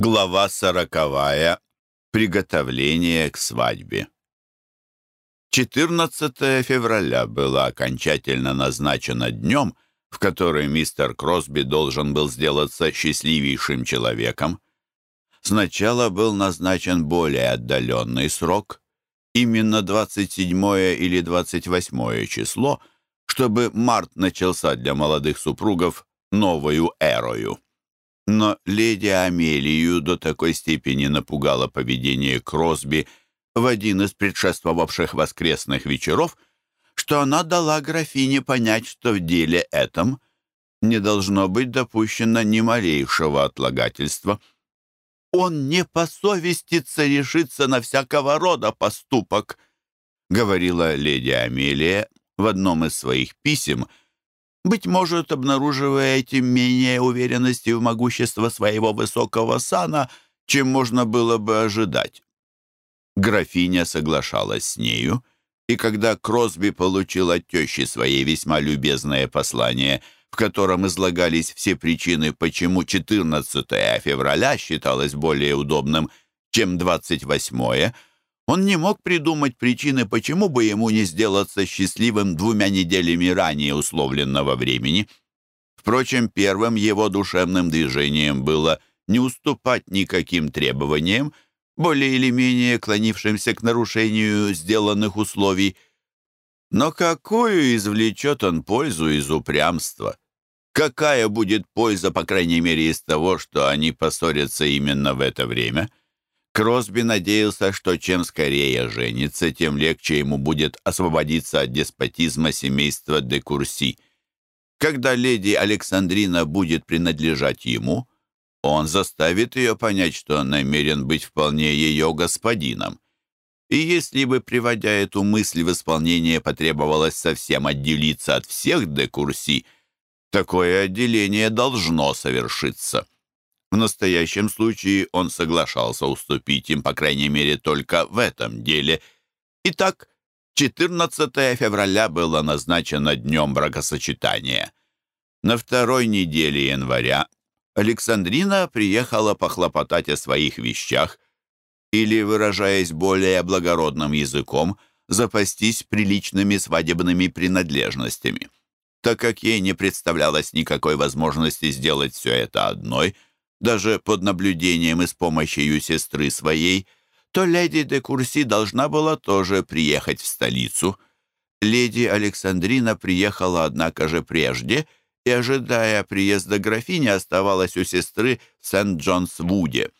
Глава сороковая. Приготовление к свадьбе. 14 февраля было окончательно назначено днем, в который мистер Кросби должен был сделаться счастливейшим человеком. Сначала был назначен более отдаленный срок, именно 27 или 28 число, чтобы март начался для молодых супругов новую эрою. Но леди Амелию до такой степени напугало поведение Кросби в один из предшествовавших воскресных вечеров, что она дала графине понять, что в деле этом не должно быть допущено ни малейшего отлагательства. «Он не посовестится решиться на всякого рода поступок», — говорила леди Амелия в одном из своих писем — быть может, обнаруживая этим менее уверенности в могущество своего высокого сана, чем можно было бы ожидать. Графиня соглашалась с нею, и когда Кросби получил от тещи своей весьма любезное послание, в котором излагались все причины, почему 14 февраля считалось более удобным, чем 28 он не мог придумать причины, почему бы ему не сделаться счастливым двумя неделями ранее условленного времени. Впрочем, первым его душевным движением было не уступать никаким требованиям, более или менее клонившимся к нарушению сделанных условий. Но какую извлечет он пользу из упрямства? Какая будет польза, по крайней мере, из того, что они поссорятся именно в это время? Кросби надеялся, что чем скорее женится, тем легче ему будет освободиться от деспотизма семейства де Курси. Когда леди Александрина будет принадлежать ему, он заставит ее понять, что намерен быть вполне ее господином. И если бы, приводя эту мысль в исполнение, потребовалось совсем отделиться от всех де Курси, такое отделение должно совершиться. В настоящем случае он соглашался уступить им, по крайней мере, только в этом деле. Итак, 14 февраля было назначено днем бракосочетания. На второй неделе января Александрина приехала похлопотать о своих вещах или, выражаясь более благородным языком, запастись приличными свадебными принадлежностями. Так как ей не представлялось никакой возможности сделать все это одной – даже под наблюдением и с помощью сестры своей, то леди де Курси должна была тоже приехать в столицу. Леди Александрина приехала, однако же, прежде и, ожидая приезда графини, оставалась у сестры в Сент-Джонс-Вуде.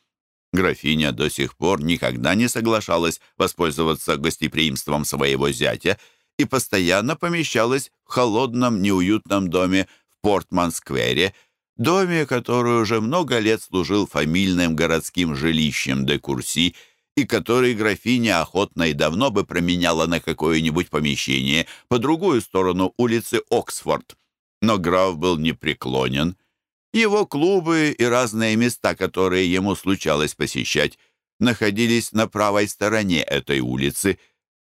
Графиня до сих пор никогда не соглашалась воспользоваться гостеприимством своего зятя и постоянно помещалась в холодном, неуютном доме в Портман-сквере, доме, который уже много лет служил фамильным городским жилищем де Курси и который графиня охотно и давно бы променяла на какое-нибудь помещение по другую сторону улицы Оксфорд. Но граф был непреклонен. Его клубы и разные места, которые ему случалось посещать, находились на правой стороне этой улицы,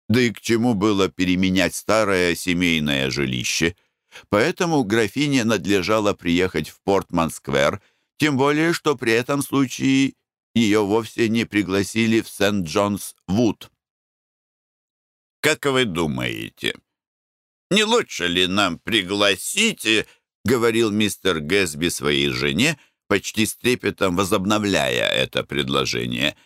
да и к чему было переменять старое семейное жилище – Поэтому графине надлежало приехать в Портман-сквер, тем более, что при этом случае ее вовсе не пригласили в Сент-Джонс-Вуд. «Как вы думаете, не лучше ли нам пригласить?» — говорил мистер Гэсби своей жене, почти с трепетом возобновляя это предложение.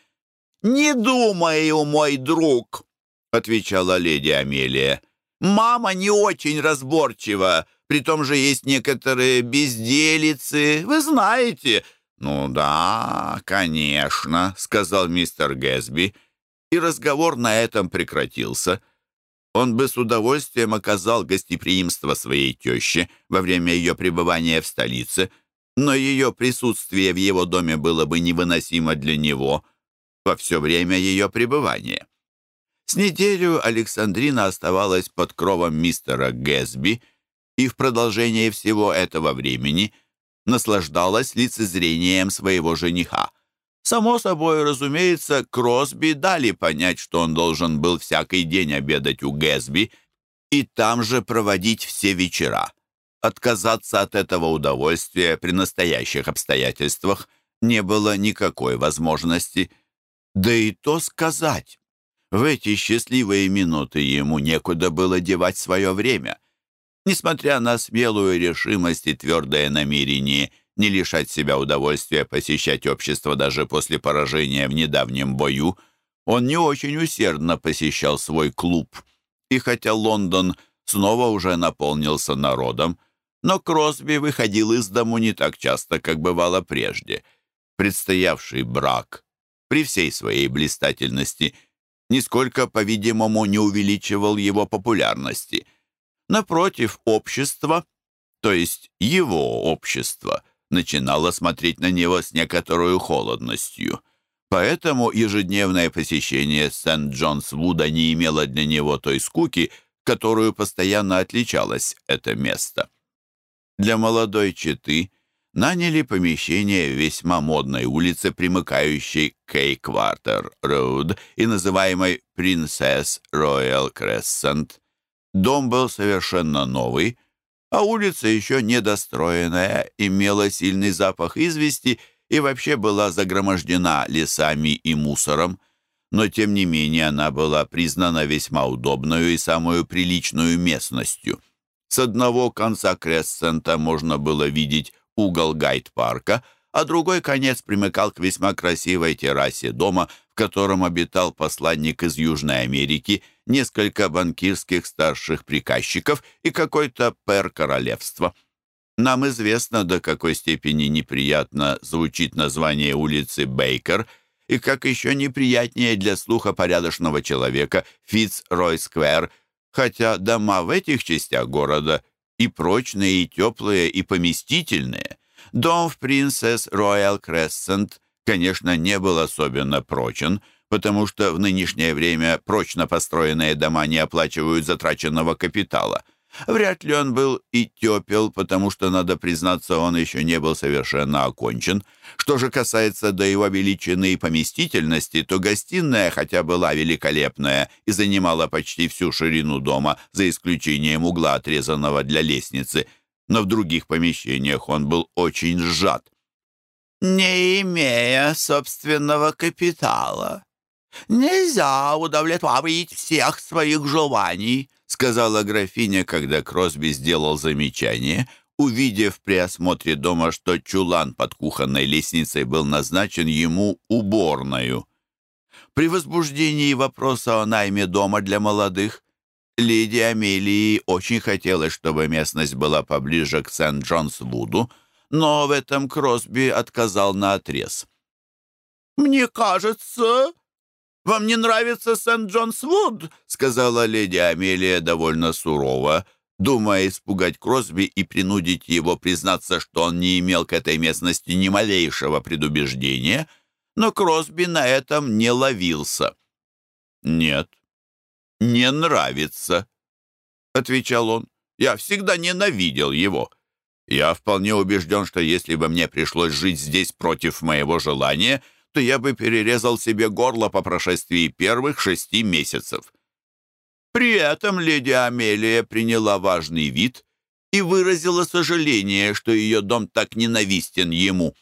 «Не думаю, мой друг», — отвечала леди Амелия. Мама не очень разборчива, при том же есть некоторые безделицы, вы знаете». «Ну да, конечно», — сказал мистер Гэсби, и разговор на этом прекратился. Он бы с удовольствием оказал гостеприимство своей теще во время ее пребывания в столице, но ее присутствие в его доме было бы невыносимо для него во все время ее пребывания. С неделю Александрина оставалась под кровом мистера Гэсби и в продолжение всего этого времени наслаждалась лицезрением своего жениха. Само собой, разумеется, Кросби дали понять, что он должен был всякий день обедать у Гэсби и там же проводить все вечера. Отказаться от этого удовольствия при настоящих обстоятельствах не было никакой возможности. Да и то сказать. В эти счастливые минуты ему некуда было девать свое время. Несмотря на смелую решимость и твердое намерение не лишать себя удовольствия посещать общество даже после поражения в недавнем бою, он не очень усердно посещал свой клуб. И хотя Лондон снова уже наполнился народом, но Кросби выходил из дому не так часто, как бывало прежде. Предстоявший брак, при всей своей блистательности, нисколько, по-видимому, не увеличивал его популярности. Напротив, общество, то есть его общество, начинало смотреть на него с некоторой холодностью. Поэтому ежедневное посещение Сент-Джонс-Вуда не имело для него той скуки, которую постоянно отличалось это место. Для молодой четы наняли помещение в весьма модной улице, примыкающей к Кей-Квартер-Роуд и называемой Принцесс Роял Крессент. Дом был совершенно новый, а улица еще недостроенная, имела сильный запах извести и вообще была загромождена лесами и мусором но тем не менее она была признана весьма удобную и самую приличную местностью. С одного конца Крессента можно было видеть угол Гайд-парка, а другой конец примыкал к весьма красивой террасе дома, в котором обитал посланник из Южной Америки, несколько банкирских старших приказчиков и какой-то пэр королевства. Нам известно, до какой степени неприятно звучит название улицы Бейкер – и как еще неприятнее для слуха порядочного человека Фитц-Рой-сквер, хотя дома в этих частях города и прочные, и теплые, и поместительные. Дом в Принцесс Роял Крессент, конечно, не был особенно прочен, потому что в нынешнее время прочно построенные дома не оплачивают затраченного капитала. Вряд ли он был и тепел, потому что, надо признаться, он еще не был совершенно окончен. Что же касается до его величины и поместительности, то гостиная, хотя была великолепная и занимала почти всю ширину дома, за исключением угла, отрезанного для лестницы, но в других помещениях он был очень сжат. «Не имея собственного капитала, нельзя удовлетворить всех своих желаний», сказала графиня, когда Кросби сделал замечание, увидев при осмотре дома, что чулан под кухонной лестницей был назначен ему уборною. При возбуждении вопроса о найме дома для молодых леди Амелии очень хотелось, чтобы местность была поближе к Сент-Джонс-Вуду, но в этом Кросби отказал на отрез. «Мне кажется, «Вам не нравится Сент-Джонс-Вуд?» — сказала леди Амелия довольно сурово, думая испугать Кросби и принудить его признаться, что он не имел к этой местности ни малейшего предубеждения, но Кросби на этом не ловился. «Нет, не нравится», — отвечал он. «Я всегда ненавидел его. Я вполне убежден, что если бы мне пришлось жить здесь против моего желания, то я бы перерезал себе горло по прошествии первых шести месяцев. При этом леди Амелия приняла важный вид и выразила сожаление, что ее дом так ненавистен ему.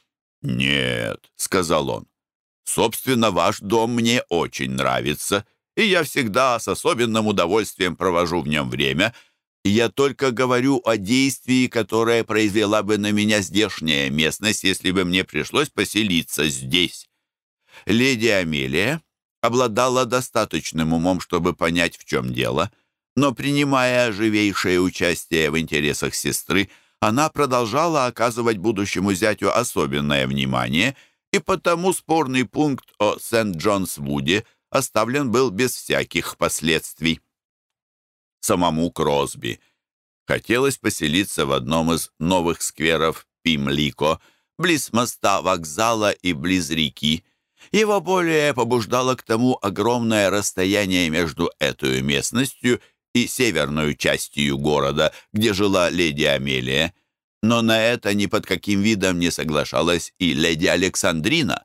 «Нет», — сказал он, — «собственно, ваш дом мне очень нравится, и я всегда с особенным удовольствием провожу в нем время. Я только говорю о действии, которое произвела бы на меня здешняя местность, если бы мне пришлось поселиться здесь». Леди Амелия обладала достаточным умом, чтобы понять, в чем дело, но, принимая живейшее участие в интересах сестры, она продолжала оказывать будущему зятю особенное внимание, и потому спорный пункт о Сент-Джонс-Вуде оставлен был без всяких последствий. Самому Кросби хотелось поселиться в одном из новых скверов Пимлико, близ моста вокзала и близ реки, его более побуждало к тому огромное расстояние между этой местностью и северной частью города, где жила леди Амелия. Но на это ни под каким видом не соглашалась и леди Александрина.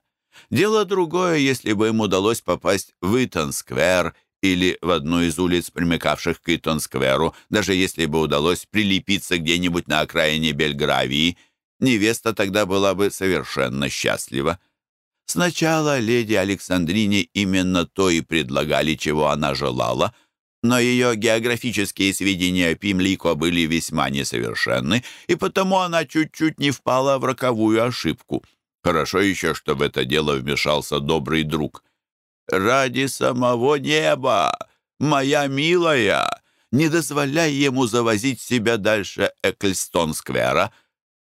Дело другое, если бы им удалось попасть в Итон-сквер или в одну из улиц, примыкавших к Итон-скверу, даже если бы удалось прилепиться где-нибудь на окраине Бельгравии. невеста тогда была бы совершенно счастлива. Сначала леди Александрине именно то и предлагали, чего она желала, но ее географические сведения о Пимлико были весьма несовершенны, и потому она чуть-чуть не впала в роковую ошибку. Хорошо еще, что в это дело вмешался добрый друг. «Ради самого неба, моя милая, не дозволяй ему завозить себя дальше Эклстон-сквера»,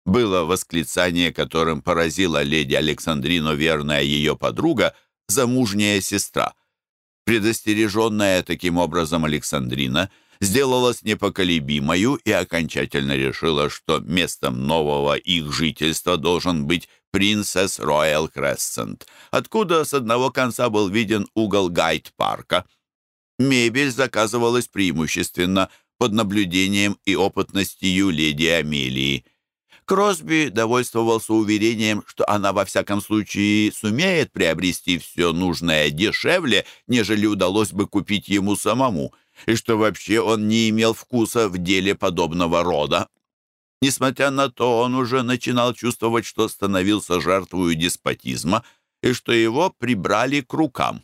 было восклицание, которым поразила леди Александрину верная ее подруга, замужняя сестра. Предостереженная таким образом Александрина сделалась непоколебимою и окончательно решила, что местом нового их жительства должен быть Принцесс Роyal Крессент, откуда с одного конца был виден угол Гайд-парка. Мебель заказывалась преимущественно под наблюдением и опытностью леди Амелии. Кросби довольствовался уверением, что она во всяком случае сумеет приобрести все нужное дешевле, нежели удалось бы купить ему самому, и что вообще он не имел вкуса в деле подобного рода. Несмотря на то, он уже начинал чувствовать, что становился жертвой деспотизма и что его прибрали к рукам.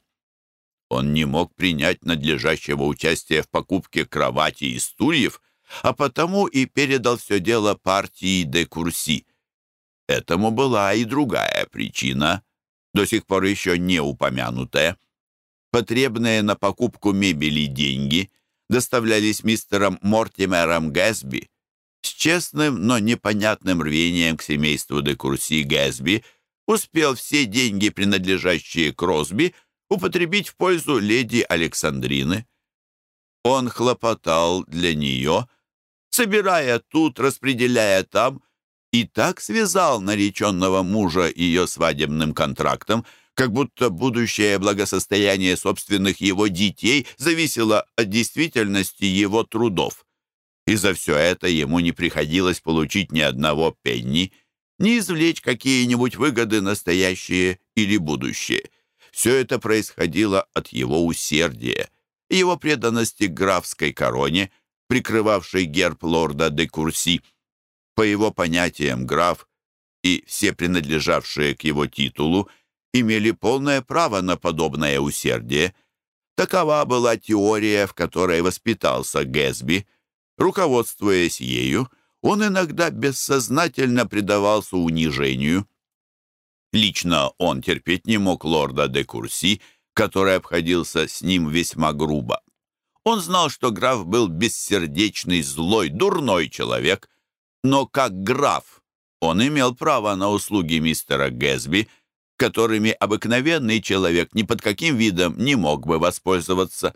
Он не мог принять надлежащего участия в покупке кровати и стульев, а потому и передал все дело партии де Курси. Этому была и другая причина, до сих пор еще не упомянутая. Потребные на покупку мебели деньги доставлялись мистером Мортимером Гэсби. С честным, но непонятным рвением к семейству де Курси Гэсби успел все деньги, принадлежащие Кросби, употребить в пользу леди Александрины. Он хлопотал для нее, собирая тут, распределяя там, и так связал нареченного мужа ее свадебным контрактом, как будто будущее благосостояние собственных его детей зависело от действительности его трудов. И за все это ему не приходилось получить ни одного пенни, ни извлечь какие-нибудь выгоды настоящие или будущие. Все это происходило от его усердия, его преданности графской короне, прикрывавший герб лорда де Курси. По его понятиям, граф и все принадлежавшие к его титулу имели полное право на подобное усердие. Такова была теория, в которой воспитался Гэсби. Руководствуясь ею, он иногда бессознательно предавался унижению. Лично он терпеть не мог лорда де Курси, который обходился с ним весьма грубо. Он знал, что граф был бессердечный, злой, дурной человек, но как граф он имел право на услуги мистера Гэсби, которыми обыкновенный человек ни под каким видом не мог бы воспользоваться.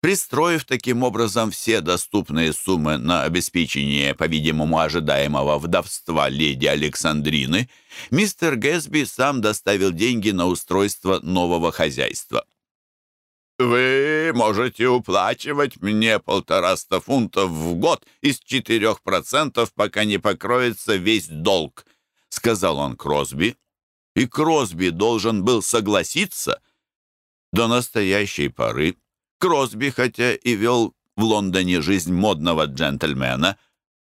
Пристроив таким образом все доступные суммы на обеспечение, по-видимому, ожидаемого вдовства леди Александрины, мистер Гэсби сам доставил деньги на устройство нового хозяйства. «Вы можете уплачивать мне полтораста фунтов в год из четырех процентов, пока не покроется весь долг», — сказал он Кросби. И Кросби должен был согласиться. До настоящей поры Кросби, хотя и вел в Лондоне жизнь модного джентльмена,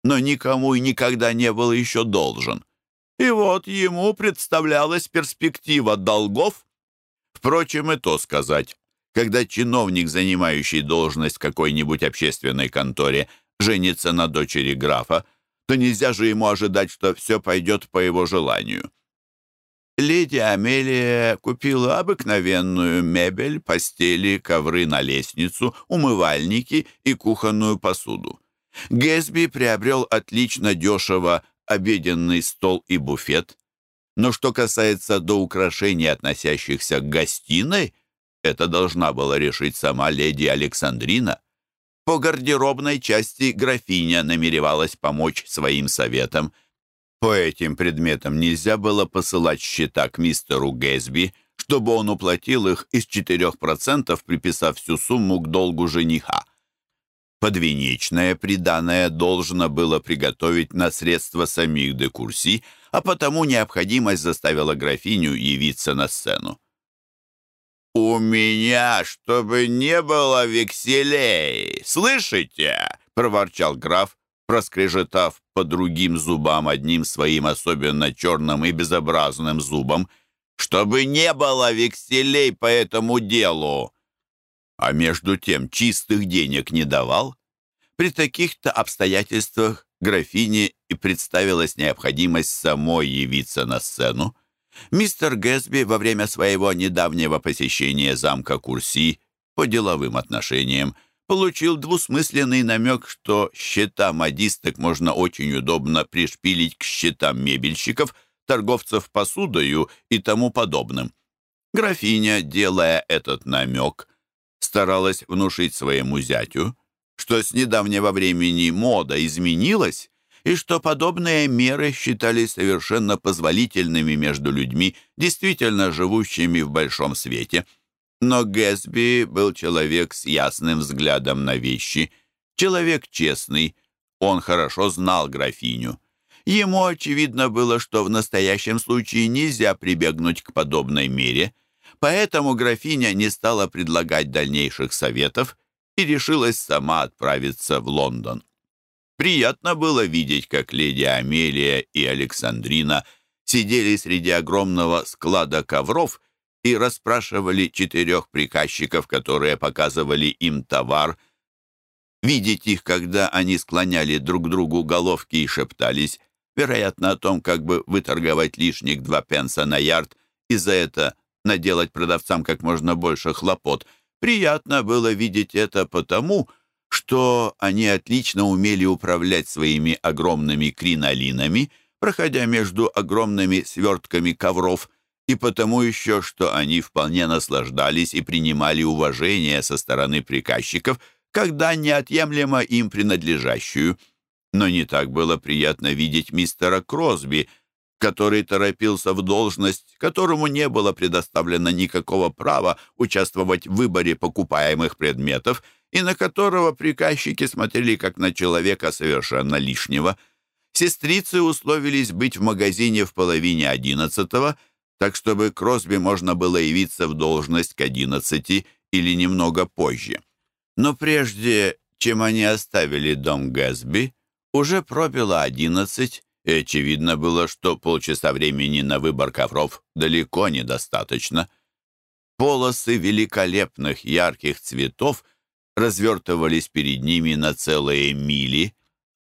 но никому и никогда не был еще должен. И вот ему представлялась перспектива долгов. Впрочем, и то сказать. Когда чиновник, занимающий должность какой-нибудь общественной конторе, женится на дочери графа, то нельзя же ему ожидать, что все пойдет по его желанию. Леди Амелия купила обыкновенную мебель, постели, ковры на лестницу, умывальники и кухонную посуду. Гэсби приобрел отлично дешево обеденный стол и буфет. Но что касается до украшений, относящихся к гостиной, это должна была решить сама леди Александрина. По гардеробной части графиня намеревалась помочь своим советам. По этим предметам нельзя было посылать счета к мистеру Гэсби, чтобы он уплатил их из 4%, приписав всю сумму к долгу жениха. Подвенечное приданное должно было приготовить на средства самих де Курси, а потому необходимость заставила графиню явиться на сцену. «У меня, чтобы не было векселей, слышите?» — проворчал граф, проскрежетав по другим зубам одним своим особенно черным и безобразным зубом, чтобы не было векселей по этому делу. А между тем чистых денег не давал. При таких-то обстоятельствах графине и представилась необходимость самой явиться на сцену. Мистер Гэсби во время своего недавнего посещения замка Курси по деловым отношениям получил двусмысленный намек, что счета модисток можно очень удобно пришпилить к счетам мебельщиков, торговцев посудою и тому подобным. Графиня, делая этот намек, старалась внушить своему зятю, что с недавнего времени мода изменилась, и что подобные меры считались совершенно позволительными между людьми, действительно живущими в большом свете. Но Гэсби был человек с ясным взглядом на вещи, человек честный, он хорошо знал графиню. Ему очевидно было, что в настоящем случае нельзя прибегнуть к подобной мере, поэтому графиня не стала предлагать дальнейших советов и решилась сама отправиться в Лондон. Приятно было видеть, как леди Амелия и Александрина сидели среди огромного склада ковров и расспрашивали четырех приказчиков, которые показывали им товар. Видеть их, когда они склоняли друг другу головки и шептались, вероятно, о том, как бы выторговать лишних два пенса на ярд и за это наделать продавцам как можно больше хлопот. Приятно было видеть это потому, что они отлично умели управлять своими огромными кринолинами, проходя между огромными свертками ковров, и потому еще, что они вполне наслаждались и принимали уважение со стороны приказчиков, когда неотъемлемо им принадлежащую. Но не так было приятно видеть мистера Кросби, который торопился в должность, которому не было предоставлено никакого права участвовать в выборе покупаемых предметов, и на которого приказчики смотрели как на человека совершенно лишнего. Сестрицы условились быть в магазине в половине одиннадцатого, так чтобы Кросби можно было явиться в должность к одиннадцати или немного позже. Но прежде, чем они оставили дом Гэсби, уже пробило одиннадцать, и очевидно было, что полчаса времени на выбор ковров далеко недостаточно. Полосы великолепных ярких цветов развертывались перед ними на целые мили,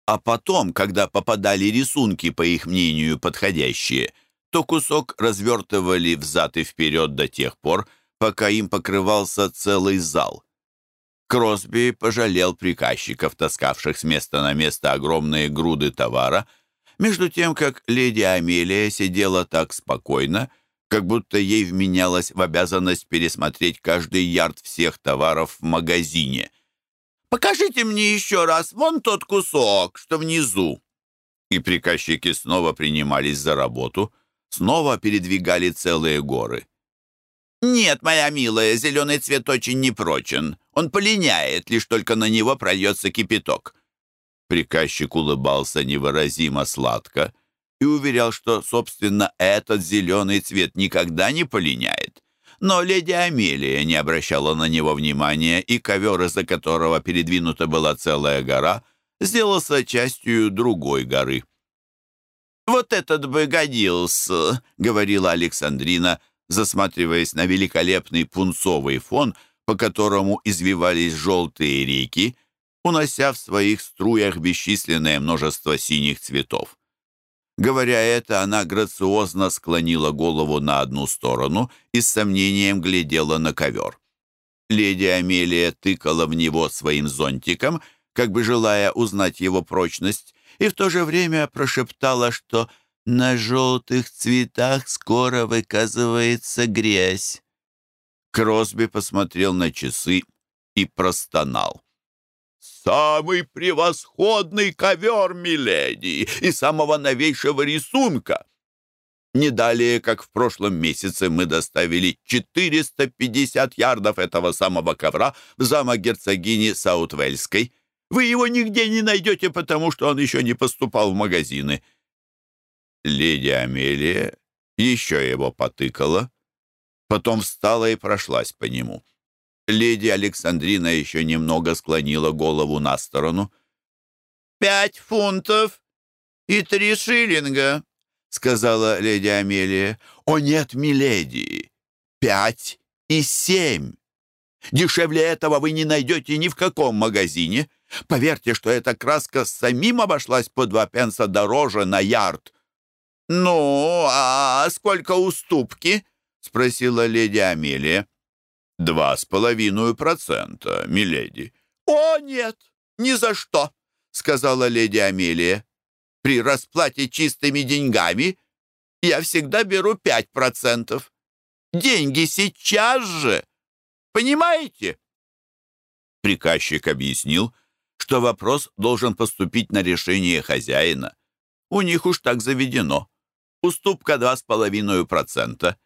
а потом, когда попадали рисунки, по их мнению, подходящие, то кусок развертывали взад и вперед до тех пор, пока им покрывался целый зал. Кросби пожалел приказчиков, таскавших с места на место огромные груды товара, между тем, как леди Амелия сидела так спокойно, как будто ей вменялось в обязанность пересмотреть каждый ярд всех товаров в магазине. «Покажите мне еще раз вон тот кусок, что внизу». И приказчики снова принимались за работу, снова передвигали целые горы. «Нет, моя милая, зеленый цвет очень непрочен. Он полиняет, лишь только на него прольется кипяток». Приказчик улыбался невыразимо сладко, и уверял, что, собственно, этот зеленый цвет никогда не полиняет. Но леди Амелия не обращала на него внимания, и ковер, из-за которого передвинута была целая гора, сделался частью другой горы. «Вот этот бы годился», — говорила Александрина, засматриваясь на великолепный пунцовый фон, по которому извивались желтые реки, унося в своих струях бесчисленное множество синих цветов. Говоря это, она грациозно склонила голову на одну сторону и с сомнением глядела на ковер. Леди Амелия тыкала в него своим зонтиком, как бы желая узнать его прочность, и в то же время прошептала, что на желтых цветах скоро выказывается грязь. Кросби посмотрел на часы и простонал. «Самый превосходный ковер, миледи, и самого новейшего рисунка!» Не далее, как в прошлом месяце, мы доставили 450 ярдов этого самого ковра в замок герцогини Саутвельской. Вы его нигде не найдете, потому что он еще не поступал в магазины. Леди Амелия еще его потыкала, потом встала и прошлась по нему. Леди Александрина еще немного склонила голову на сторону. «Пять фунтов и три шиллинга», — сказала леди Амелия. «О нет, миледи, пять и семь. Дешевле этого вы не найдете ни в каком магазине. Поверьте, что эта краска самим обошлась по два пенса дороже на ярд». «Ну, а сколько уступки?» — спросила леди Амелия. «Два с половиной процента, миледи». «О, нет, ни за что!» — сказала леди Амелия. «При расплате чистыми деньгами я всегда беру пять процентов. Деньги сейчас же! Понимаете?» Приказчик объяснил, что вопрос должен поступить на решение хозяина. У них уж так заведено. Уступка два с половиной процента.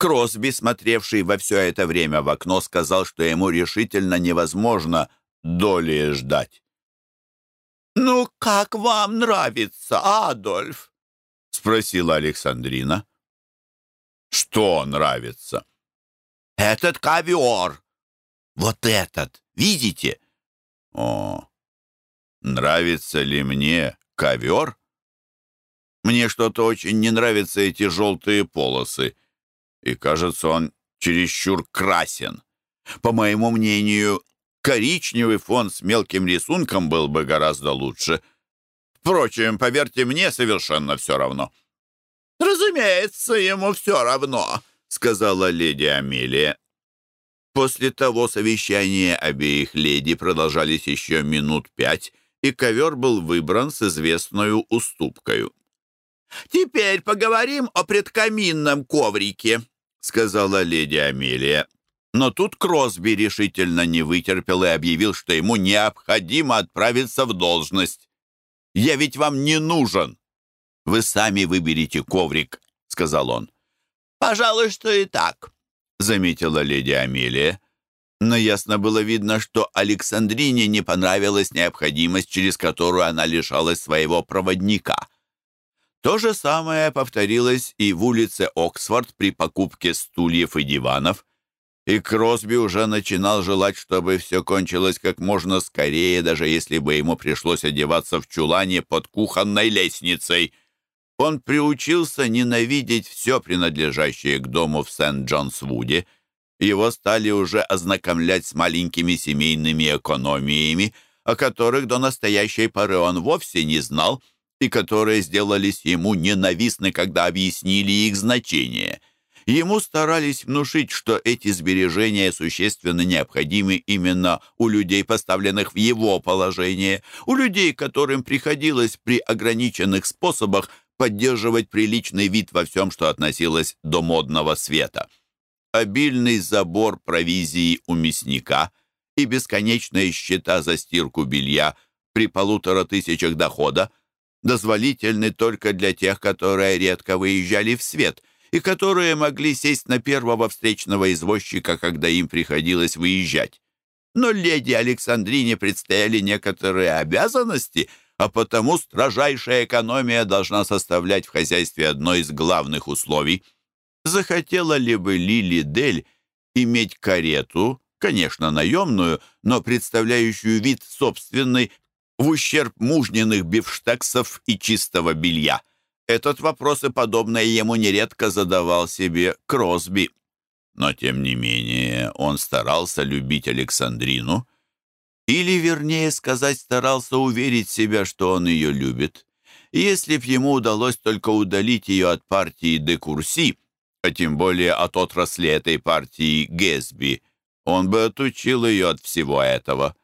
Кросби, смотревший во все это время в окно, сказал, что ему решительно невозможно доли ждать. «Ну, как вам нравится, Адольф?» — спросила Александрина. «Что нравится?» «Этот ковер! Вот этот! Видите?» «О, нравится ли мне ковер?» «Мне что-то очень не нравятся эти желтые полосы, и, кажется, он чересчур красен. По моему мнению, коричневый фон с мелким рисунком был бы гораздо лучше. Впрочем, поверьте мне, совершенно все равно». «Разумеется, ему все равно», — сказала леди Амелия. После того совещания обеих леди продолжались еще минут пять, и ковер был выбран с известной уступкой. «Теперь поговорим о предкаминном коврике», — сказала леди Амелия. Но тут Кросби решительно не вытерпел и объявил, что ему необходимо отправиться в должность. «Я ведь вам не нужен. Вы сами выберите коврик», — сказал он. «Пожалуй, что и так», — заметила леди Амелия. Но ясно было видно, что Александрине не понравилась необходимость, через которую она лишалась своего проводника. То же самое повторилось и в улице Оксфорд при покупке стульев и диванов и Кросби уже начинал желать, чтобы все кончилось как можно скорее, даже если бы ему пришлось одеваться в чулане под кухонной лестницей. Он приучился ненавидеть все принадлежащее к дому в Сент-Джонс-Вуде. Его стали уже ознакомлять с маленькими семейными экономиями, о которых до настоящей поры он вовсе не знал, и которые сделались ему ненавистны, когда объяснили их значение — Ему старались внушить, что эти сбережения существенно необходимы именно у людей, поставленных в его положение, у людей, которым приходилось при ограниченных способах поддерживать приличный вид во всем, что относилось до модного света. Обильный забор провизии у мясника и бесконечные счета за стирку белья при полутора тысячах дохода дозволительны только для тех, которые редко выезжали в свет – и которые могли сесть на первого встречного извозчика, когда им приходилось выезжать. Но леди Александрине предстояли некоторые обязанности, а потому строжайшая экономия должна составлять в хозяйстве одно из главных условий. Захотела ли бы Лили Дель иметь карету, конечно, наемную, но представляющую вид собственный в ущерб мужненных бифштексов и чистого белья? Этот вопрос и подобное ему нередко задавал себе Кросби. Но, тем не менее, он старался любить Александрину, или, вернее сказать, старался уверить себя, что он ее любит. если б ему удалось только удалить ее от партии де Курси, а тем более от отрасли этой партии Гесби, он бы отучил ее от всего этого.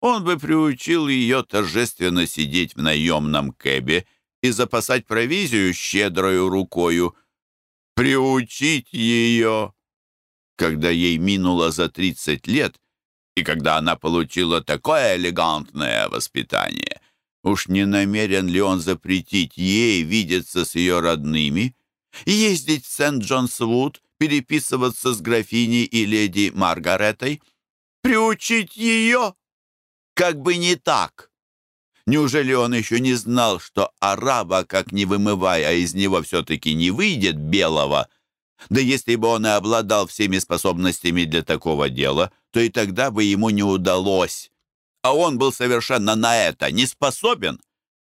Он бы приучил ее торжественно сидеть в наемном кэбе и запасать провизию щедрою рукою. Приучить ее, когда ей минуло за тридцать лет, и когда она получила такое элегантное воспитание, уж не намерен ли он запретить ей видеться с ее родными, ездить в Сент-Джонс-Вуд, переписываться с графиней и леди Маргаретой? Приучить ее? Как бы не так. Неужели он еще не знал, что араба, как не вымывая, из него все-таки не выйдет белого? Да если бы он и обладал всеми способностями для такого дела, то и тогда бы ему не удалось. а он был совершенно на это не способен.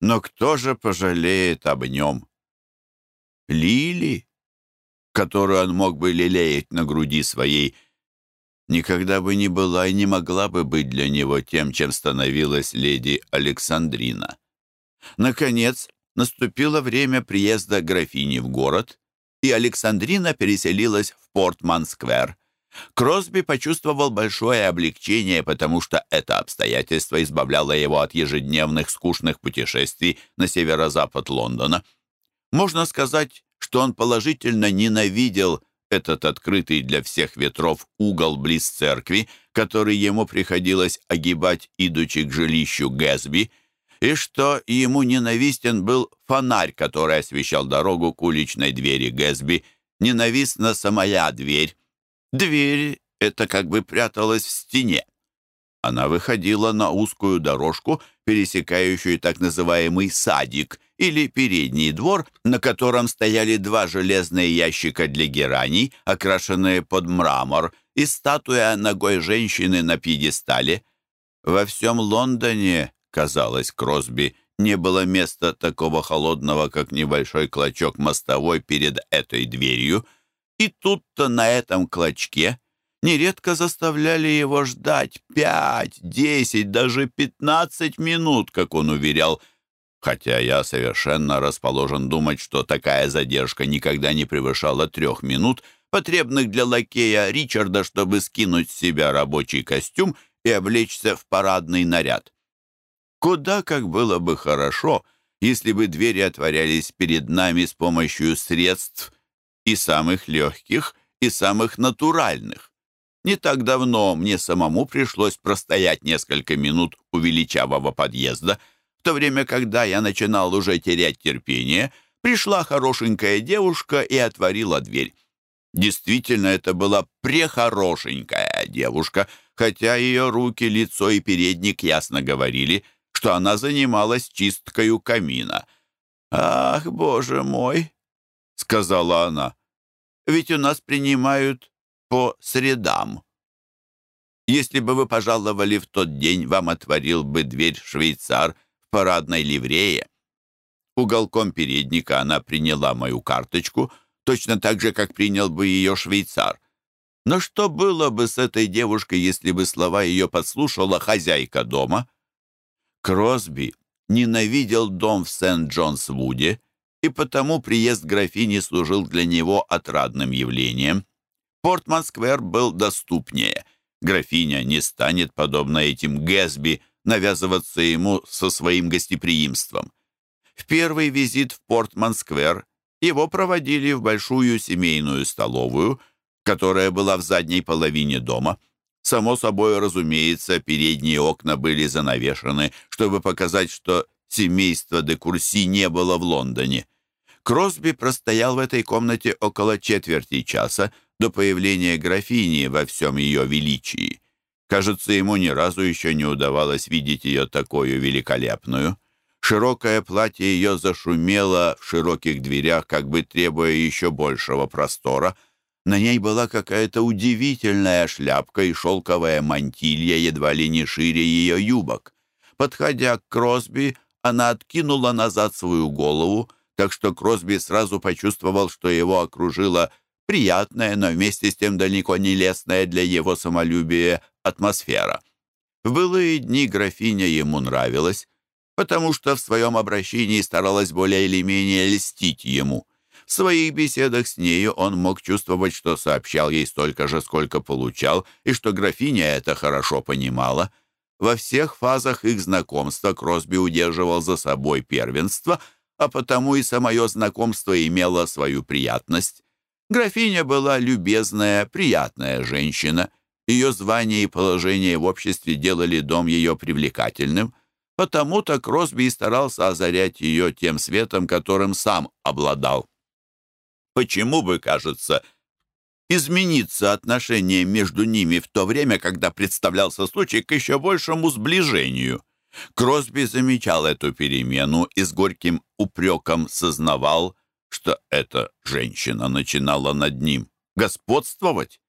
Но кто же пожалеет об нем? Лили, которую он мог бы лелеять на груди своей, никогда бы не была и не могла бы быть для него тем, чем становилась леди Александрина. Наконец, наступило время приезда графини в город, и Александрина переселилась в Портман-сквер. Кросби почувствовал большое облегчение, потому что это обстоятельство избавляло его от ежедневных скучных путешествий на северо-запад Лондона. Можно сказать, что он положительно ненавидел этот открытый для всех ветров угол близ церкви, который ему приходилось огибать, идучи к жилищу Гэсби, и что ему ненавистен был фонарь, который освещал дорогу к уличной двери Гэсби, ненавистна самая дверь. Дверь эта как бы пряталась в стене. Она выходила на узкую дорожку, пересекающую так называемый садик или передний двор, на котором стояли два железные ящика для гераний, окрашенные под мрамор, и статуя ногой женщины на пьедестале. Во всем Лондоне Казалось, Кросби не было места такого холодного, как небольшой клочок мостовой перед этой дверью, и тут-то на этом клочке нередко заставляли его ждать пять, десять, даже пятнадцать минут, как он уверял, хотя я совершенно расположен думать, что такая задержка никогда не превышала трех минут, потребных для лакея Ричарда, чтобы скинуть с себя рабочий костюм и облечься в парадный наряд. Куда как было бы хорошо, если бы двери отворялись перед нами с помощью средств и самых легких, и самых натуральных. Не так давно мне самому пришлось простоять несколько минут у величавого подъезда, в то время, когда я начинал уже терять терпение, пришла хорошенькая девушка и отворила дверь. Действительно, это была прехорошенькая девушка, хотя ее руки, лицо и передник ясно говорили, что она занималась чисткой у камина. «Ах, боже мой!» — сказала она. «Ведь у нас принимают по средам. Если бы вы пожаловали в тот день, вам отворил бы дверь швейцар в парадной ливрее». Уголком передника она приняла мою карточку, точно так же, как принял бы ее швейцар. Но что было бы с этой девушкой, если бы слова ее подслушала хозяйка дома? Кросби ненавидел дом в Сент-Джонс-Вуде, и потому приезд графини служил для него отрадным явлением. Портман-сквер был доступнее. Графиня не станет, подобно этим Гэсби, навязываться ему со своим гостеприимством. В первый визит в Портман-сквер его проводили в большую семейную столовую, которая была в задней половине дома – Само собой, разумеется, передние окна были занавешены, чтобы показать, что семейства де Курси не было в Лондоне. Кросби простоял в этой комнате около четверти часа до появления графини во всем ее величии. Кажется, ему ни разу еще не удавалось видеть ее такую великолепную. Широкое платье ее зашумело в широких дверях, как бы требуя еще большего простора — на ней была какая-то удивительная шляпка и шелковая мантилья едва ли не шире ее юбок. Подходя к Кросби, она откинула назад свою голову, так что Кросби сразу почувствовал, что его окружила приятная, но вместе с тем далеко не лестная для его самолюбия атмосфера. В былые дни графиня ему нравилась, потому что в своем обращении старалась более или менее льстить ему. В своих беседах с нею он мог чувствовать, что сообщал ей столько же, сколько получал, и что графиня это хорошо понимала. Во всех фазах их знакомства Кросби удерживал за собой первенство, а потому и самое знакомство имело свою приятность. Графиня была любезная, приятная женщина. Ее звание и положение в обществе делали дом ее привлекательным. Потому-то Кросби и старался озарять ее тем светом, которым сам обладал. Почему бы, кажется, измениться отношение между ними в то время, когда представлялся случай к еще большему сближению? Кросби замечал эту перемену и с горьким упреком сознавал, что эта женщина начинала над ним господствовать.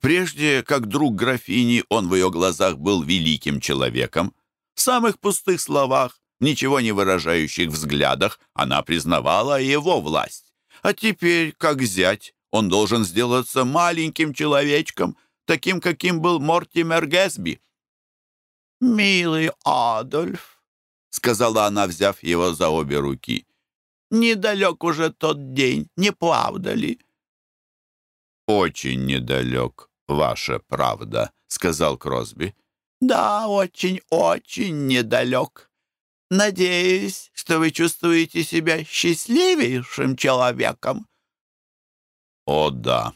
Прежде, как друг графини, он в ее глазах был великим человеком. В самых пустых словах, ничего не выражающих взглядах, она признавала его власть. А теперь, как зять, он должен сделаться маленьким человечком, таким, каким был Мортимер Гэсби. «Милый Адольф», — сказала она, взяв его за обе руки, — «недалек уже тот день, не правда ли?» «Очень недалек, ваша правда», — сказал Кросби. «Да, очень-очень недалек. Надеюсь, что вы чувствуете себя счастливейшим человеком». «О, да,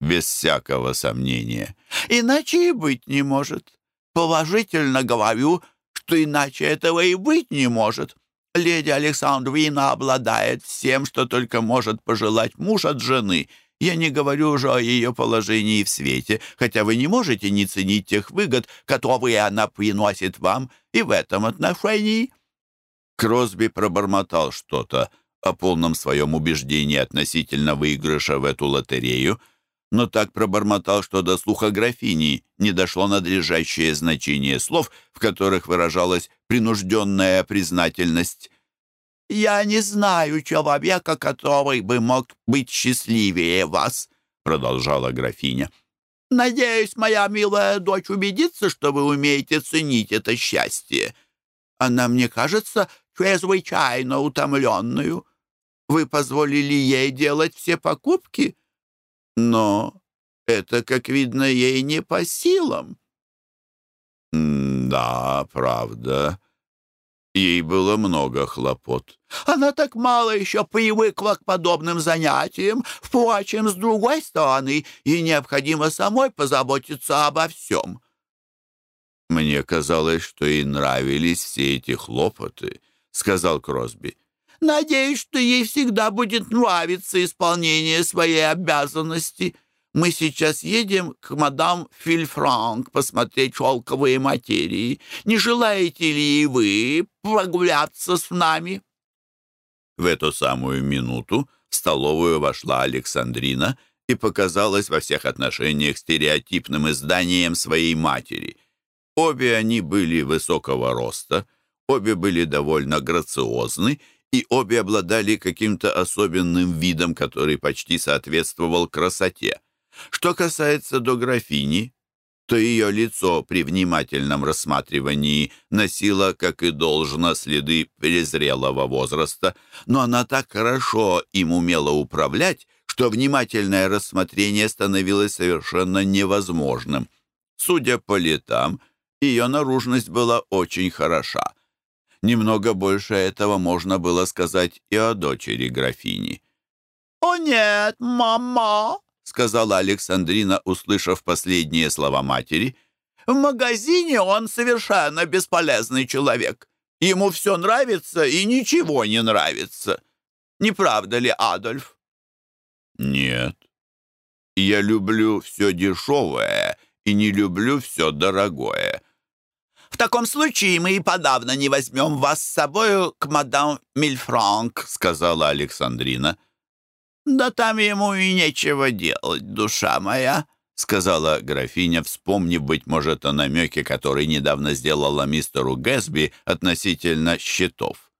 без всякого сомнения». «Иначе и быть не может. Положительно говорю, что иначе этого и быть не может. Леди Александрина обладает всем, что только может пожелать муж от жены. Я не говорю уже о ее положении в свете, хотя вы не можете не ценить тех выгод, которые она приносит вам и в этом отношении». Кросби пробормотал что-то о полном своем убеждении относительно выигрыша в эту лотерею, но так пробормотал, что до слуха графини не дошло надлежащее значение слов, в которых выражалась принужденная признательность. «Я не знаю человека, который бы мог быть счастливее вас», — продолжала графиня. «Надеюсь, моя милая дочь убедится, что вы умеете ценить это счастье. Она, мне кажется, чрезвычайно утомленную. Вы позволили ей делать все покупки?» Но это, как видно, ей не по силам. «Да, правда. Ей было много хлопот». «Она так мало еще привыкла к подобным занятиям. Впрочем, с другой стороны, ей необходимо самой позаботиться обо всем». «Мне казалось, что ей нравились все эти хлопоты», — сказал Кросби. Надеюсь, что ей всегда будет нравиться исполнение своей обязанности. Мы сейчас едем к мадам Фильфранк посмотреть шелковые материи. Не желаете ли вы прогуляться с нами?» В эту самую минуту в столовую вошла Александрина и показалась во всех отношениях стереотипным изданием своей матери. Обе они были высокого роста, обе были довольно грациозны и обе обладали каким-то особенным видом, который почти соответствовал красоте. Что касается до графини, то ее лицо при внимательном рассматривании носило, как и должно, следы презрелого возраста, но она так хорошо им умела управлять, что внимательное рассмотрение становилось совершенно невозможным. Судя по летам, ее наружность была очень хороша. Немного больше этого можно было сказать и о дочери графини. «О нет, мама!» — сказала Александрина, услышав последние слова матери. «В магазине он совершенно бесполезный человек. Ему все нравится и ничего не нравится. Не правда ли, Адольф?» «Нет. Я люблю все дешевое и не люблю все дорогое», в таком случае мы и подавно не возьмем вас с собою к мадам Мильфранк», — сказала Александрина. «Да там ему и нечего делать, душа моя», — сказала графиня, вспомнив, быть может, о намеке, который недавно сделала мистеру Гэсби относительно счетов.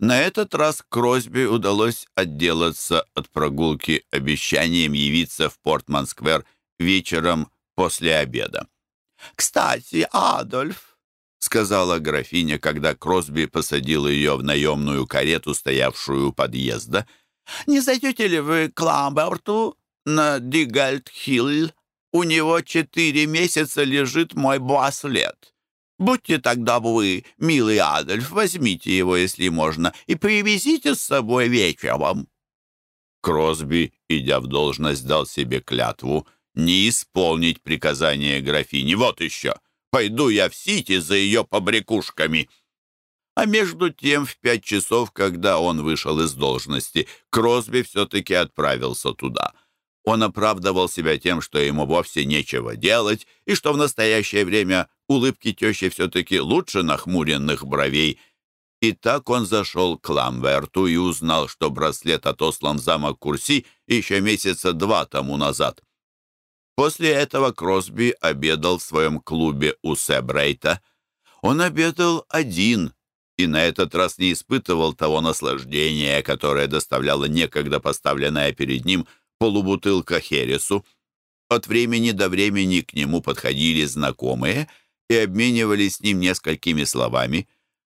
На этот раз Кросби удалось отделаться от прогулки обещанием явиться в Портман-сквер вечером после обеда. «Кстати, Адольф», — сказала графиня, когда Кросби посадил ее в наемную карету, стоявшую у подъезда. «Не зайдете ли вы к Ламберту на Дигальд-Хилл? У него четыре месяца лежит мой браслет. Будьте тогда вы, милый Адольф, возьмите его, если можно, и привезите с собой вечером». Кросби, идя в должность, дал себе клятву не исполнить приказание графини. Вот еще! Пойду я в Сити за ее побрякушками». А между тем, в пять часов, когда он вышел из должности, Кросби все-таки отправился туда. Он оправдывал себя тем, что ему вовсе нечего делать, и что в настоящее время улыбки тещи все-таки лучше нахмуренных бровей. И так он зашел к Ламберту и узнал, что браслет отослан в замок Курси еще месяца два тому назад. После этого Кросби обедал в своем клубе у Себрейта. Он обедал один и на этот раз не испытывал того наслаждения, которое доставляла некогда поставленная перед ним полубутылка Хересу. От времени до времени к нему подходили знакомые и обменивались с ним несколькими словами.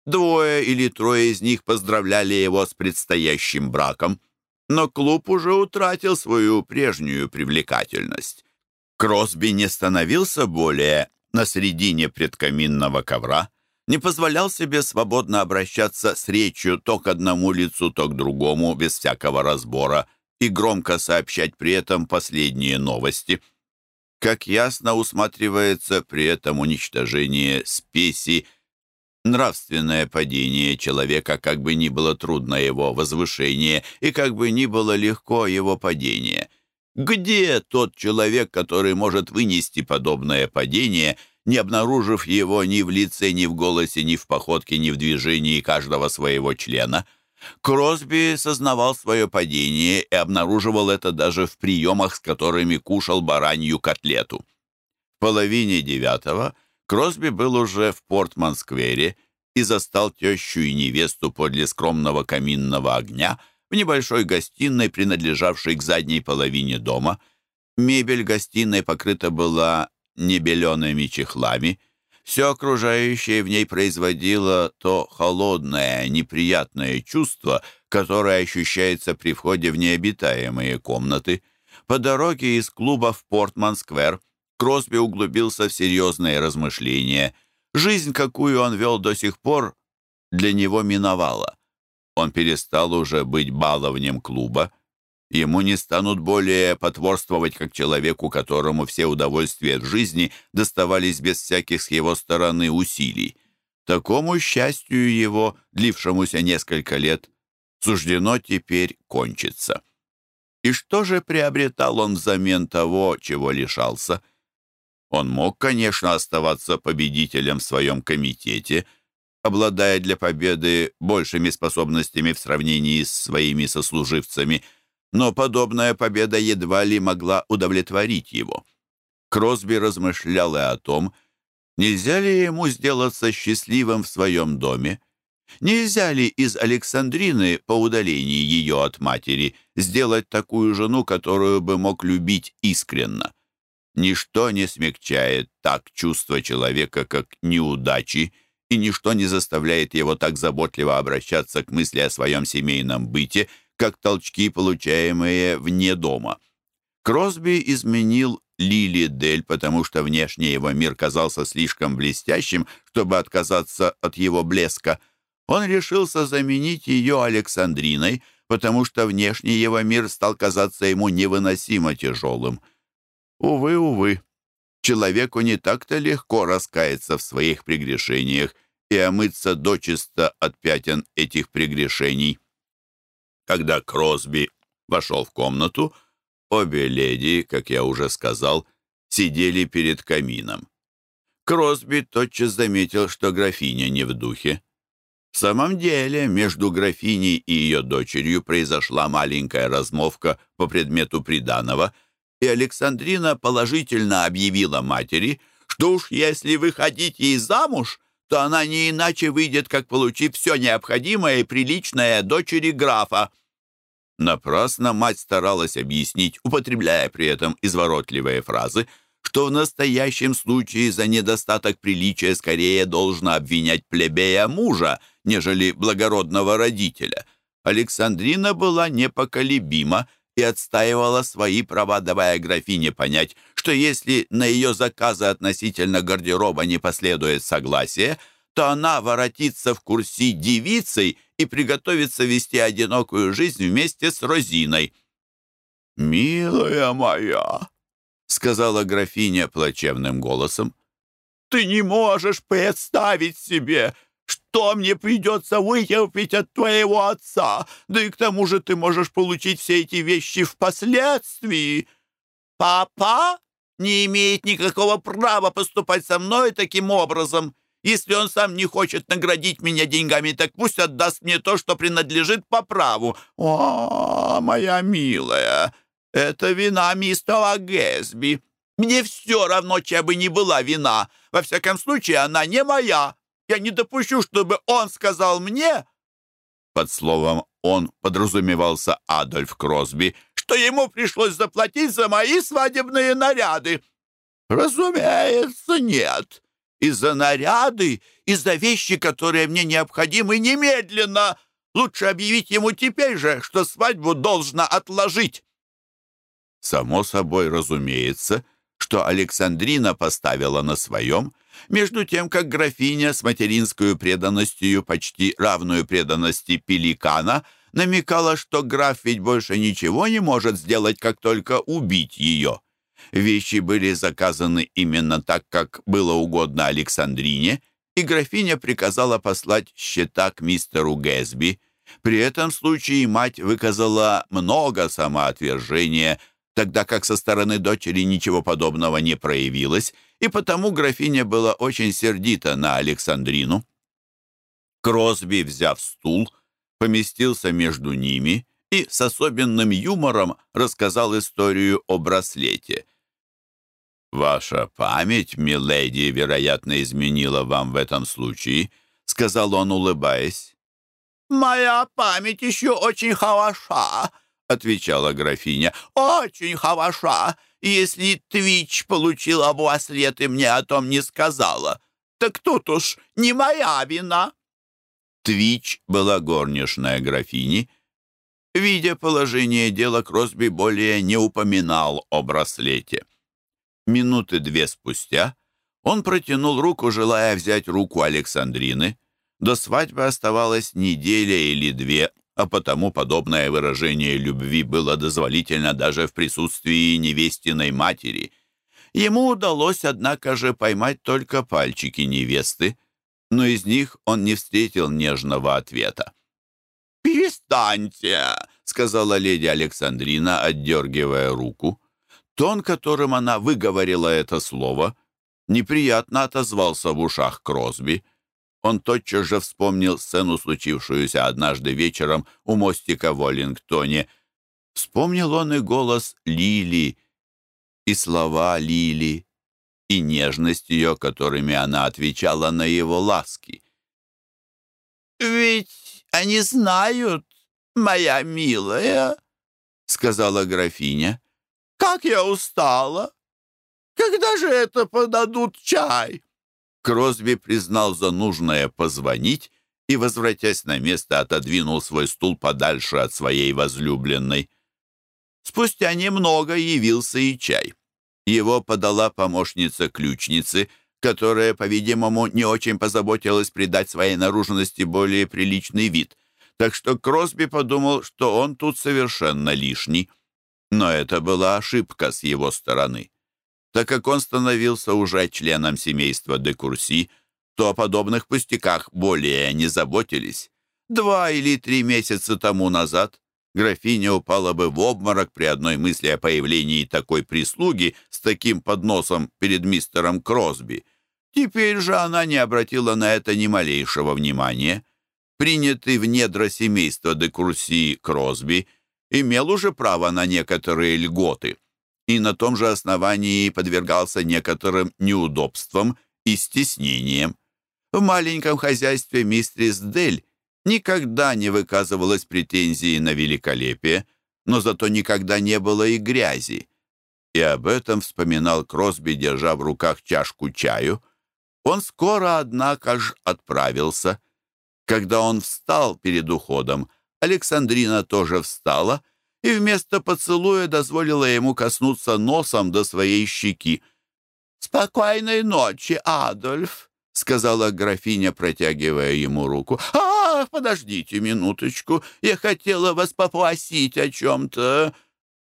Двое или трое из них поздравляли его с предстоящим браком, но клуб уже утратил свою прежнюю привлекательность. Кросби не становился более на середине предкаминного ковра, не позволял себе свободно обращаться с речью то к одному лицу, то к другому, без всякого разбора, и громко сообщать при этом последние новости. Как ясно усматривается при этом уничтожение спеси, нравственное падение человека, как бы ни было трудно его возвышение, и как бы ни было легко его падение. Где тот человек, который может вынести подобное падение, не обнаружив его ни в лице, ни в голосе, ни в походке, ни в движении каждого своего члена – Кросби сознавал свое падение и обнаруживал это даже в приемах, с которыми кушал баранью котлету. В половине девятого Кросби был уже в Портман-сквере и застал тещу и невесту подле скромного каминного огня в небольшой гостиной, принадлежавшей к задней половине дома. Мебель гостиной покрыта была небелеными чехлами, все окружающее в ней производило то холодное, неприятное чувство, которое ощущается при входе в необитаемые комнаты. По дороге из клуба в Портман-сквер Кросби углубился в серьезные размышления. Жизнь, какую он вел до сих пор, для него миновала. Он перестал уже быть баловнем клуба Ему не станут более потворствовать как человеку, которому все удовольствия в жизни доставались без всяких с его стороны усилий. Такому счастью его, длившемуся несколько лет, суждено теперь кончиться. И что же приобретал он взамен того, чего лишался? Он мог, конечно, оставаться победителем в своем комитете, обладая для победы большими способностями в сравнении с своими сослуживцами – но подобная победа едва ли могла удовлетворить его. Кросби размышлял и о том, нельзя ли ему сделаться счастливым в своем доме, нельзя ли из Александрины по удалении ее от матери сделать такую жену, которую бы мог любить искренно. Ничто не смягчает так чувство человека, как неудачи, и ничто не заставляет его так заботливо обращаться к мысли о своем семейном быте, как толчки, получаемые вне дома. Кросби изменил Лили Дель, потому что внешне его мир казался слишком блестящим, чтобы отказаться от его блеска. Он решился заменить ее Александриной, потому что внешний его мир стал казаться ему невыносимо тяжелым. Увы, увы, человеку не так-то легко раскаяться в своих прегрешениях и омыться дочисто от пятен этих прегрешений. Когда Кросби вошел в комнату, обе леди, как я уже сказал, сидели перед камином. Кросби тотчас заметил, что графиня не в духе. В самом деле, между графиней и ее дочерью произошла маленькая размовка по предмету приданого, и Александрина положительно объявила матери, что уж если выходить ей замуж, то она не иначе выйдет, как получив все необходимое и приличное дочери графа. Напрасно мать старалась объяснить, употребляя при этом изворотливые фразы, что в настоящем случае за недостаток приличия скорее должна обвинять плебея мужа, нежели благородного родителя. Александрина была непоколебима и отстаивала свои права, давая графине понять, что если на ее заказы относительно гардероба не последует согласия, то она воротится в курси девицей и приготовится вести одинокую жизнь вместе с Розиной. «Милая моя», — сказала графиня плачевным голосом, «ты не можешь представить себе, что мне придется вытерпеть от твоего отца, да и к тому же ты можешь получить все эти вещи впоследствии. Папа не имеет никакого права поступать со мной таким образом». Если он сам не хочет наградить меня деньгами, так пусть отдаст мне то, что принадлежит по праву. О, моя милая, это вина мистера Гэсби. Мне все равно, чья бы ни была вина. Во всяком случае, она не моя. Я не допущу, чтобы он сказал мне...» Под словом «он» подразумевался Адольф Кросби, что ему пришлось заплатить за мои свадебные наряды. «Разумеется, нет. И за наряды, и за вещи, которые мне необходимы немедленно. Лучше объявить ему теперь же, что свадьбу должно отложить». Само собой разумеется, что Александрина поставила на своем, между тем, как графиня с материнской преданностью, почти равную преданности пеликана, намекала, что граф ведь больше ничего не может сделать, как только убить ее. Вещи были заказаны именно так, как было угодно Александрине, и графиня приказала послать счета к мистеру Гэсби. При этом случае мать выказала много самоотвержения, тогда как со стороны дочери ничего подобного не проявилось, и потому графиня была очень сердита на Александрину. Кросби, взяв стул, поместился между ними и с особенным юмором рассказал историю о браслете. «Ваша память, миледи, вероятно, изменила вам в этом случае», — сказал он, улыбаясь. «Моя память еще очень хороша», — отвечала графиня. «Очень хороша. Если Твич получила браслет и мне о том не сказала, так тут уж не моя вина». Твич была горничная графини. Видя положение дела, Кросби более не упоминал о браслете. Минуты две спустя он протянул руку, желая взять руку Александрины. До свадьбы оставалась неделя или две, а потому подобное выражение любви было дозволительно даже в присутствии невестиной матери. Ему удалось, однако же, поймать только пальчики невесты, но из них он не встретил нежного ответа. «Перестаньте!» — сказала леди Александрина, отдергивая руку. Тон, которым она выговорила это слово, неприятно отозвался в ушах Кросби — он тотчас же вспомнил сцену, случившуюся однажды вечером у мостика в Оллингтоне. Вспомнил он и голос Лили, и слова Лили, и нежность ее, которыми она отвечала на его ласки. «Ведь они знают, моя милая», — сказала графиня, — «как я устала! Когда же это подадут чай?» Кросби признал за нужное позвонить и, возвратясь на место, отодвинул свой стул подальше от своей возлюбленной. Спустя немного явился и чай. Его подала помощница ключницы, которая, по-видимому, не очень позаботилась придать своей наружности более приличный вид, так что Кросби подумал, что он тут совершенно лишний. Но это была ошибка с его стороны. Так как он становился уже членом семейства де Курси, то о подобных пустяках более не заботились. Два или три месяца тому назад графиня упала бы в обморок при одной мысли о появлении такой прислуги с таким подносом перед мистером Кросби. Теперь же она не обратила на это ни малейшего внимания. Принятый в недра семейства де Курси Кросби имел уже право на некоторые льготы и на том же основании подвергался некоторым неудобствам и стеснениям. В маленьком хозяйстве мистерис Дель никогда не выказывалось претензии на великолепие, но зато никогда не было и грязи. И об этом вспоминал Кросби, держа в руках чашку чаю. Он скоро, однако ж, отправился. Когда он встал перед уходом, Александрина тоже встала — и вместо поцелуя дозволила ему коснуться носом до своей щеки. «Спокойной ночи, Адольф!» — сказала графиня, протягивая ему руку. «Ах, подождите минуточку, я хотела вас попросить о чем-то.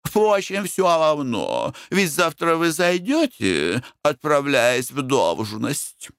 Впрочем, все равно, ведь завтра вы зайдете, отправляясь в должность».